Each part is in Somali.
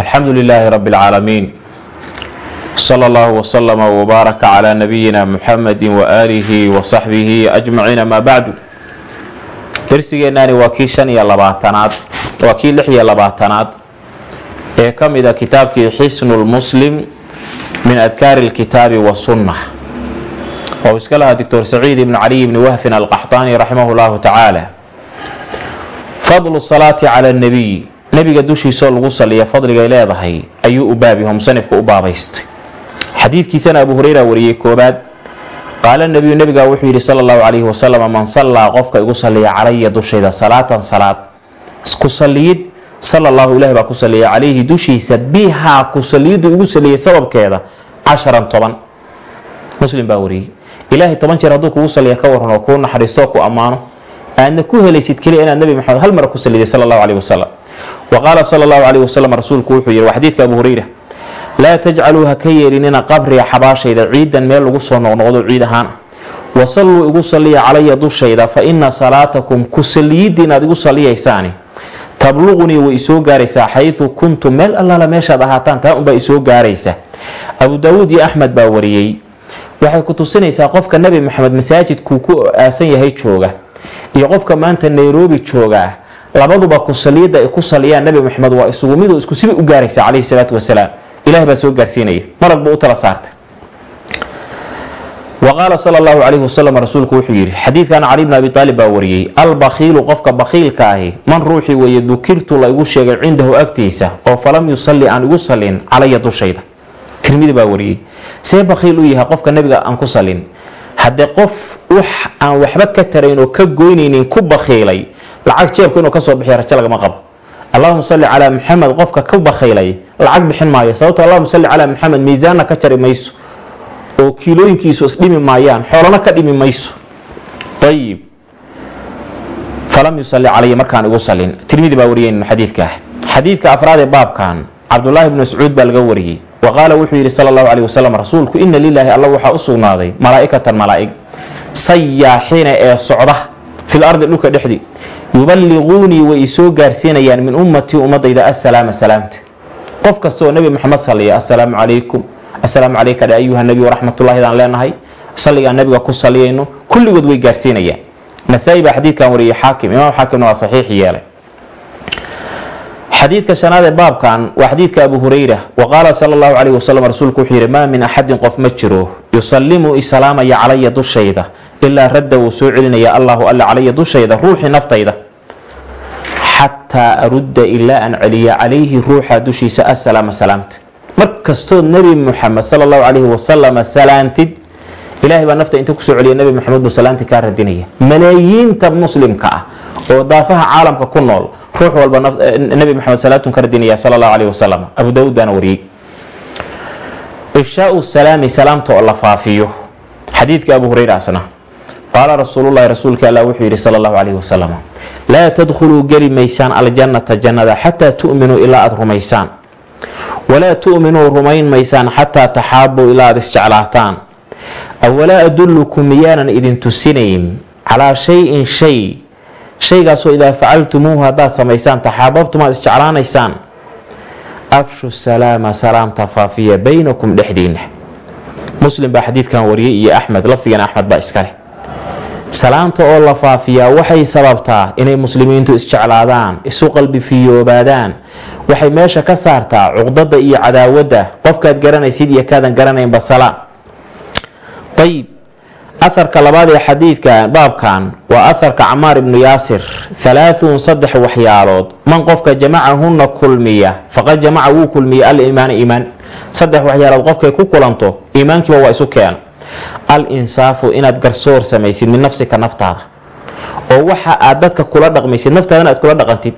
alxamdu lilaahi rabi اlcaalamiin slى اllah wslm wbaaraka clى nabiyina muxamadi waaalihi wasaxbihi ajmaciin ama bacdu darsigeenani waa kii shan iyo labaatanaad waa kii lix iyo labaatanaad ee ka mida kitaabkii xisnu lmuslim min adkaari اlkitaabi wasunna oo iska lahaa doctor saciid ibn caliy ibni wahfin alqaxطaani raximah اllahu tacaala fadlu salaati cala اnabiy nebiga dushiisoo lagu saliya fadligay leedahay ayuu u baabyaho musanifku u baabaystay. Xadiidkiisana abu hureyra wariyey koobaad qaala nebiyu nebigaa wuxuu yidhi sala allahu calayhi wasalam man sallaa qofka igu saliya calaya dushayda salaatan salaad. Ku saliyid sala allahu ilahi baa ku saliya calayhi dushiisa bihaa ku saliyiddu igu saliyay sababkeeda casharan toban. Muslim baa wariyey ilaahay toban jeer hadduu kugu saliya ka waran oo kuu naxariistoo ku ammaano aadna ku helaysid keliya inaad nebi maxamed hal mara ku saliday sala allahu calayhi wasalam wa qaala sala allahu calayhi wasalam rasuulku wuxuu yihi waa xadiidka abu hureyra laa tajcaluu ha ka yeelinina qabriga xabaashayda ciidan meel lagu soo noqnoqdo ciid ahaan wasalluu igu saliya calaya dushayda fa ina salaatakum ku saliyidiin aad igu saliyaysaani tabluqunii way isoo gaaraysaa xaydu kuntum meel allaala meeshaad ahaataan taa unbaa isoo gaaraysa abu daawuud iyo axmed baa wariyey waxay ku tusinaysaa qofka nebi maxamed masaajidkuu ku aasan yahay jooga iyo qofka maanta nairobi joogaa labaduba ku saliyada ay ku saliyaan nebi maxamed waa isugu midoo isku siba u gaaraysa calayhi salaatu wasalaam ilahay baa soo gaarsiinaya marag buu u tala saartay. Wa qaala sala allahu calayhi wasalam rasuulku wuxuu yidhi xadiidkan cali bn abi aalib baa wariyey albakhiilu qofka bakhiilka ahi man ruuxii weeye dukirtu la igu sheegay cindahu agtiisa oo falam yusalli aan igu salin calaya dushayda tirmidi baa wariyey see bakhiil u yahay qofka nebiga aan ku salin haddee qof aan waxba ka tarayn oo ka goynaynin ku bakhiilay lacag jeebka inuu ka soo bixiya rajo lagama qabo. Allahuma salli calaa maxamed qofka ka bakhiilay lacag bixin maayo. Sababto allahuma salli calaa maxamed miisaanna ka jari mayso. Oo kiilooyinkiisu isdhimi maayaan xoolana ka dhimi mayso. Ayib falam yusalli calaya markaan igu salin tirmidi baa wariyay xadiidka. Xadiidka afraad ee baabkan cabdulaahi bni mascuud baa laga wariyey. Wa qaala wuxuu yidhi sala allahu calayh wasalam rasuulku ina lilaahi alla waxaa u sugnaaday malaa'ikatan malaa'ig sayaaxina ee socda fil ardi dhulka dhexdii yuballiquunii way isoo gaarsiinayaan min ummatii ummadayda assalaama salaamta. Qof kasta oo nebi maxamed saliya assalaamu calaykum assalaamu calayka dhe ayuha nebi waraxmatullahi daan leenahay. Salligaan nebiga ku saliyayno kulligood way gaarsiinayaan. Nasaa-i baa xadiidkan wariyey xaakim imaam xaakimna waa saxiix yeelay xadiidka shanaad ee baabkan waa xadiidka abu hureyra wa sala allahu calayhi wasalam rasuulku wuxuu yidhi maa min axadin qof ma jiro yusallimu isalaamaya calaya dushayda ilaa radda wuu soo celinaya allahu alla calaya dushayda ruuxii naftayda xataa arudda ilaa aan celiya calayhi ruuxa dushiisa assalaama salaamta. Mar kastood nebi muxamed sala allahu calayhi wasalama salaantid ilahay baa nafta inta ku soo celiya nebi maxamed buu salaanti kaa radinaya. Malaayiinta muslimka ah oo daafaha caalamka ku nool ruux walba nebi maxamed salaatun ka radinaya sala allahu calayhi wasalam abu daawuud baana wariyey. Ifshaau salaami salaamta oo la faafiyo. Xadiidka abu hureyra asna qaala rasuululahi rasuulka allah wuxuu yidhi sala allahu calayhi wasalam laa tadkhuluu geli maysaan aljannata jannada xataa tu'minuu ilaa aada rumaysaan. Walaa tu'minuu rumayn maysaan xataa taxaabuu ilaa aada isjeclaataan. Awalaa adullukum miyaanan idin tusinayn calaa shayin shay shaygaasoo idaa facaltumuuhu haddaad samaysaan taxaababtum aad isjeclaanaysaan afshu salaama salaamta faafiya baynakum dhexdiina muslim baa xadiidkan wariyey iyo axmed lafdigan axmed baa iskaleh salaamta oo la faafiyaa waxay sababtaa inay muslimiintu isjeclaadaan isu qalbi fiyoobaadaan waxay meesha ka saartaa cuqdada iyo cadaawadda qofkaad garanaysid iyo kaadan garanaynba salaam ayib aharka labaad ee xadiidka baabkan waa aharka camaar ibnu yaasir. Halaathun saddex waxyaalood. Man qofka jamacahunna kulmiya faqad jamaca wuu kulmiya aliimaana iimaan. Saddex waxyaalood qofkay ku kulanto iimaankiiba waa isu keena al insaafu inaad garsoor samaysid min nafsika naftaada. Oo waxa aad dadka kula dhaqmaysid naftaadana aad kula dhaqantid.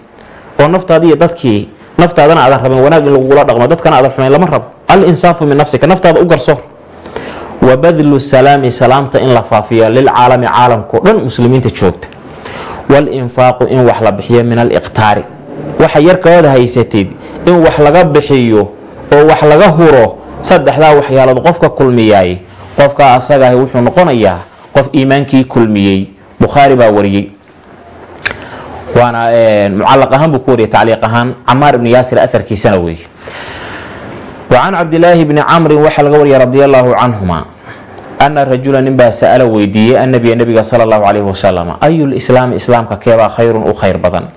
Oo naftaada iyo dadkii naftaadana aadan rabin wanaag in lagugula dhaqmo dadkana aadan xumayn lama rabo. Al min nafsika naftaada u garsoor wa badlu salaami salaamta in la faafiyo lilcaalami caalamkao dhan muslimiinta joogta. Walinfaaqu in wax la bixiyo min aliqtaari waxa yarkooda haysatid in wax laga bixiyo oo wax laga huro saddexdaa waxyaalood qofka kulmiyaay qofka asagaah wuxuu noqonayaa qof iimaankii kulmiyey bukhaari baa wariyey. Waana mucalaq ahaan buu ku wariyay tacliiq ahaan. Camaar ibni yaasir aharkiisana weeye wa can cabdilaahi bni camrin waxaa laga wariyay radi allaahu canhuma ana rajula ninbaa sa'ala weydiiyey annabiya nabiga sala allahu calayhi wasalam ayu lislaami islaamka keebaa khayrun u khayr badan?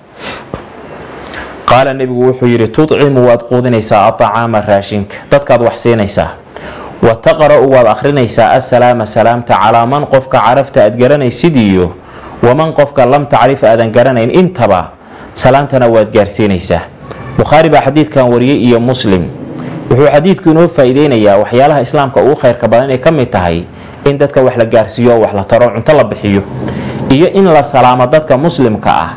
Qaala nebigu wuxuu yidhi tudcimu waad quudinaysaa aطacaama raashinka dadkaad wax siinaysaa. Wa taqra'u waad akhrinaysaa assalaama salaamta calaa man qofka carafta aad garanaysid iyo waman qofka lam tacrif aadan garanayn intaba salaamtana waad gaarsiinaysaa. Bukhaari baa xadiidkan wariyey iyo muslim wuxuu xadiidku inoo faa-ideynayaa waxyaalaha islaamka ugu khayrka badan inay ka mid tahay in dadka wax la gaarsiiyo wax la taro cunto la bixiyo iyo in la salaamo dadka muslimka ah.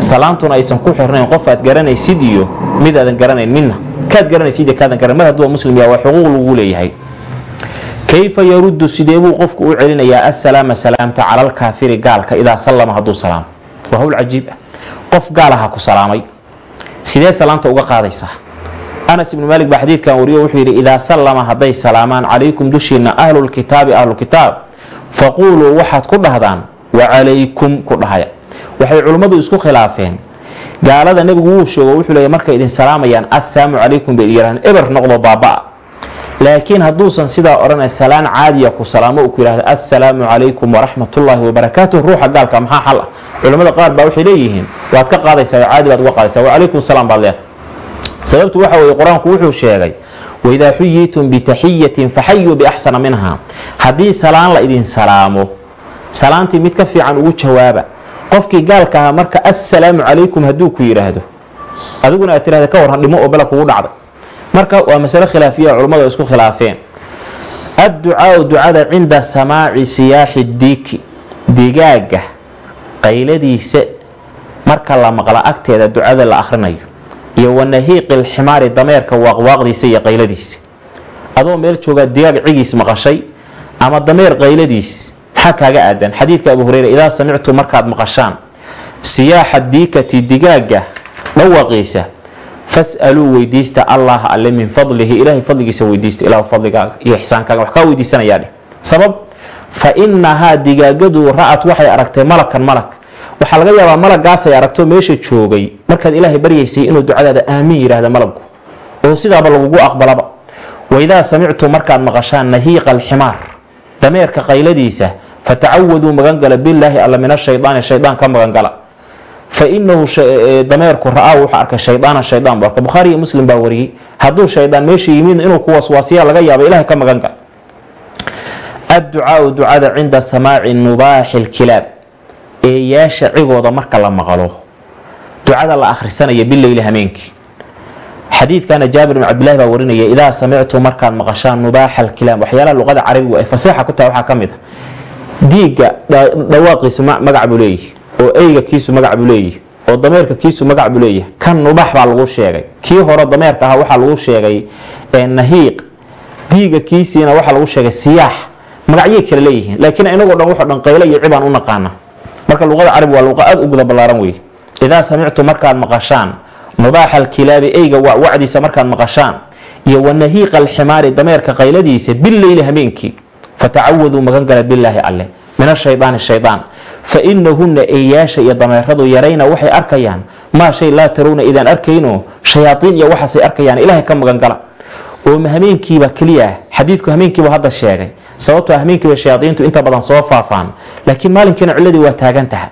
Salaamtuna aysan ku xirnayn qof aad garanaysid iyo mid aadan garanayn midna kaad garanaysid iyo kaadan garan mar hadduu muslim yaha waa xuquuq lagu leeyahay. Kayfa yaruddu sideebuu qofku u celinayaa assalaama salaamta cala alkaafiri gaalka idaa sallama hadduu salaamo. Waa hawl cajiib ah. Qof gaalaha ku salaamay. Sidee salaamta uga qaadaysaa anas ibnu maalik baa xadiidkan wariyo wuxuu yidhi idaa sallama hadday salaamaan calaykum dushiinna ahlulkitaabi ahlukitaab faquuluu waxaad ku dhahdaan wacalaykum ku dhahaya. Waxay culimmadu isku khilaafeen. Gaalada nebigu wuu sheego wuxuu leeya markay idin salaamayaan assalaamu calaykum bay yidhahdeen eber noqdo baaba-a. Laakiin hadduusan sidaa odhanay salaan caadiya ku salaamo uu ku yidhahdo assalaamu calaykum waraxmatullaahi wabarakaatuh ruuxa gaalka maxaa xal? Ah culimmada qaar baa waxay leeyihiin waad ka qaadaysaa caadi baad uga qaadaysaa. Wacalaykum salaam baad leedahay sababtu waxa weeye qur'aanku wuxuu sheegay waidaa xuyitum bitaxiyatin faxayuu biaxsana minha haddii salaan la idin salaamo salaantii mid ka fiican ugu jawaaba qofkii gaalka ahaa marka assalaamu calaykum hadduu ku yidhaahdo adiguna aad tirahda ka warran dhimo oo bela kugu dhacday marka waa masale khilaafiya culummadu isku khilaafeen. Adducaau ducada cinda samaaci siyaaxi diiki digaaga qayladiisa marka la maqla agteeda ducada la akhrinayo iyo wanahiiqi lximaari dameerka waaqwaaqdiisa iyo qayladiisa. Adoo meel joogaa digaag cigiis maqashay ama dameer qayladiis maxaa kaaga aadan. Xadiidka abu hureyra idaa samictu markaad maqashaan siyaaxa diikati digaaga dhawaqiisa fas'aluu weydiista allah alle min fadlihi. Ilaahay fadligiisa weydiista ilah fadligaaga iyo ixsaankaaga. Wax kaa weydiisanayaa dheh sabab fa inahaa digaagadu ra'at waxay aragtay malakan malag waxaa laga yaabaa malagaasay aragto meesha joogay. Markaad ilaahay baryaysay inuu ducadaada aamiin yidhaahda malaggu. Oo sidaaba lagugu aqbalaba. Waidaa samictu markaad maqashaan nahiiqa alximaar. Dameerka qayladiisa fatacawaduu magangala bilaahi alla min ashaydaani shaydaan ka magangala. Fa dameerku ra'aa wuxuu arkay shaydaana shaydaan buu arkay. Bukhaari iyo muslim baa wariyey hadduu shaydaan meesha yimid inuu ku waswaasiya laga yaaba ilahay ka magangala adducaau ducada cinda samaaci nubaaxi lkilaab eeyaasha cigooda marka la maqlo. Ducada la akhrisanaya bileyli hameenkii. Xadiidkana jaabir bn cabdillahi baa warinaya idaa samictu markaad maqashaan nubaaxa alkilaam waxyaalaha luqada carabigu ay faseexa ku tahay waxaa ka mid a diigga dhawaaqiisu magac buu leeyahy oo eyga kiisu magac buu leeyahy oo dameerka kiisu magac buu leeyahay. Kan nubax baa lagu sheegay. Kii hore dameerka ahaa waxaa lagu sheegay nahiiq. Diiga kiisiina waxaa lagu sheegay siyaax. Magacyay kale leeyihiin laakiin inagoo dhan wuxuu dhan qaylo iyo cibaan u naqaana marka luqada carabi waa luqa aad u guda ballaaran weeye idaa samictu markaad maqashaan nubaaxa alkilaabi eyga wacdiisa markaad maqashaan iyo wanahiiqa alximaari dameerka qayladiisa bileyli hameenkii fatacawaduu magangala bilaahi alleh min ashaydaani shaydaan. Fa inahunna eeyaasha iyo dameeradu yarayna waxay arkayaan maa shay laa tarawna idaan arkayno shayaaiin iyo waxaasay arkayaan ilaahay ka magangala oo hameenkiiba keliya xadiidku hameenkiiba hadda sheegay. Sababtoo hameenkiiba shayaaiintu inta badan soo faafaan laakiin maalinkiina ciladii waa taagan tahay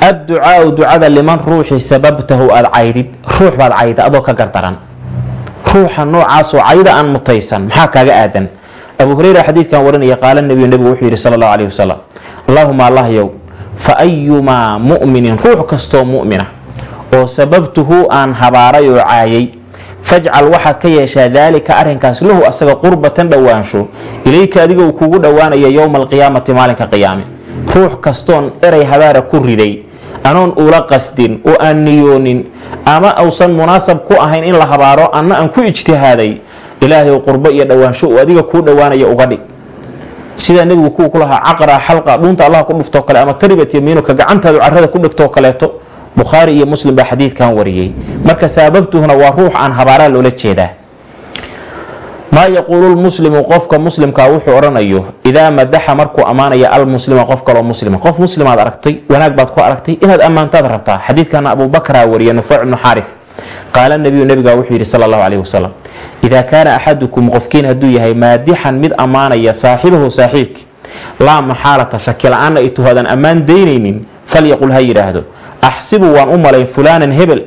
adducaau ducada liman ruuxii sababtahu aad caydid. Ruux baad cayda adoo ka gardaran. Ruuxa noocaasoo cayda aan mutaysan maxaa kaaga aadan? Abu hureyra xadiidkan warinaya qaala nebiyu nebigu wuxuu yidhi sala allahu calayhi wasalam allaahuma allahyow fa ayumaa mu'minin ruux kastoo mu'mina oo sababtuhu aan habaaray oo caayay fajcal waxaad ka yeeshaa daalika arrinkaas lahu asaga qurbatan dhowaansho. Ilayka adigoo kugu dhowaanaya yowma alqiyaamati maalinka qiyaame. Ruux kastoon eray habaara ku riday. Anoon ula qasdin oo aan niyoonin ama ausan munaasab ku ahayn in la habaaro anna aan ku ijtihaaday. Ilaahay qurbo iyo dhowaansho uu adiga kuu dhowaanaya uga dhig. Sidaa nebigu kuwa ku caqra xalqa dhuunta allah ku dhuftoo kale ama taribat yamiinuka gacantaadu carada ku dhigtoo kaleeto bukhaari iyo muslim baa xadiidkan wariyey. Marka saababtuhuna waa ruux aan habaaraa loola jeedaa. Maa yaquulu lmuslimu qofka muslimkaa wuxuu odhanayo idaa madaxa markuu ammaanaya almuslima qof kaloo muslima. Qof muslimaad aragtay wanaag baad ku aragtay inaad ammaantaad rabtaa. Xadiidkana abubakraa wariya nufeyc ibnu xaarif qaala nabiyu nabigaa wuxuu yidhi sala allahu caleyhi wasalam idaa kaana axadukum qofkiin hadduu yahay maadixan mid ammaanaya saaxibahu saaxiibki laa maxaalata shaki la'aanna ay tuhaadan ammaan daynaynin falyaqul ha yidhaahdo axsibu waan u malayn fulaanan hebel.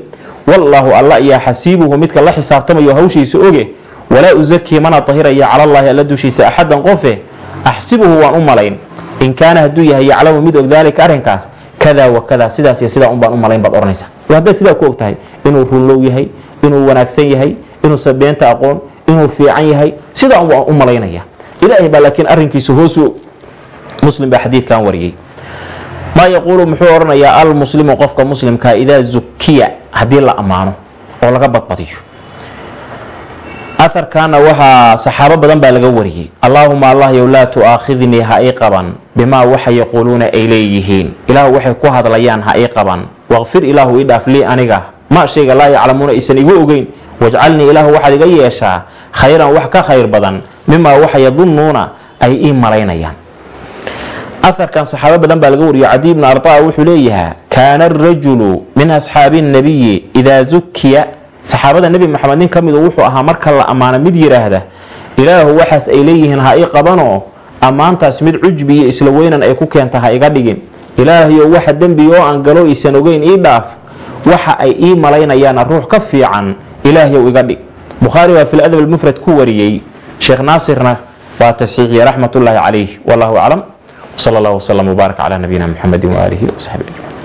Wallaahu alla iyaa xasiibuhu midka la xisaabtamayo hawshiisa oge walaa usakii mana tahiraya calallaahi alla dushiisa axadan qofe axsibuhu waan u malayn. In kaana hadduu yahay yaclamu mid og daalika arrinkaas kada wa sidaas iyo sidaa unbaan u malayn baad odhanaysa haddaad sidaa ku og inuu runlow yahay inuu wanaagsan yahay inuusan beenta aqoon inuu fiican yahay sidaa un waan u malaynaya ilaahay baa laakiin arrinkiisa hoosu muslim baa xadiidkan wariyey maa yaquulu muxuu odhanayaa almuslimu qofka muslimkaa idaa zukiya haddii la ammaano oo laga badbadiyo. Aharkaana waxaa saxaabo badan baa laga wariyey. Allaahuma allah yow laa tu'aakhidnii ha ii qaban bimaa waxa yaquuluuna ay leeyihiin. Ilaahu waxay ku hadlayaan ha ii qaban. Waqfir ilaahu ii dhaaf lii aniga. Ma shayga laa yaclamuuna aysan igu ogeyn. Wajcalnii ilaahu waxaad iga yeeshaa khayran wax ka khayr badan. Mimaa waxa yadunnuuna ay ii malaynayaan aharkan saxaabo badan baa laga wariyo cadiy bnu ardaa wuxuu leeyahaa kaana arajulu min asxaabi nnabiyi idaa zukiya saxaabada nebi maxamed nin ka midu wuxuu ahaa marka la ammaano mid yidhaahda ilaahu waxaas ay leeyihiin ha ii qabanoo ammaantaas mid cujbi iyo isla weynan ay ku keenta ha iga dhigin. Ilaahayo waxa dembiga oo aan galo isan ogeyn ii dhaaf waxa ay ii malaynayaana ruux ka fiican ilaahyow iga dhig. Bukhaari baa fil adab almufrad ku wariyey. Sheekh naasirna waa tasxiixiye raxmatullaahi calayh wallahu aclam wsala allah wslam wbaarak calaa nabiyina muxamedi waaalihi wasaxbi ajmaciin